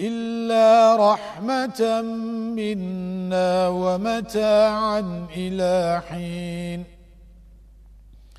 إلا رحمة منا ومتاعا إلى حين.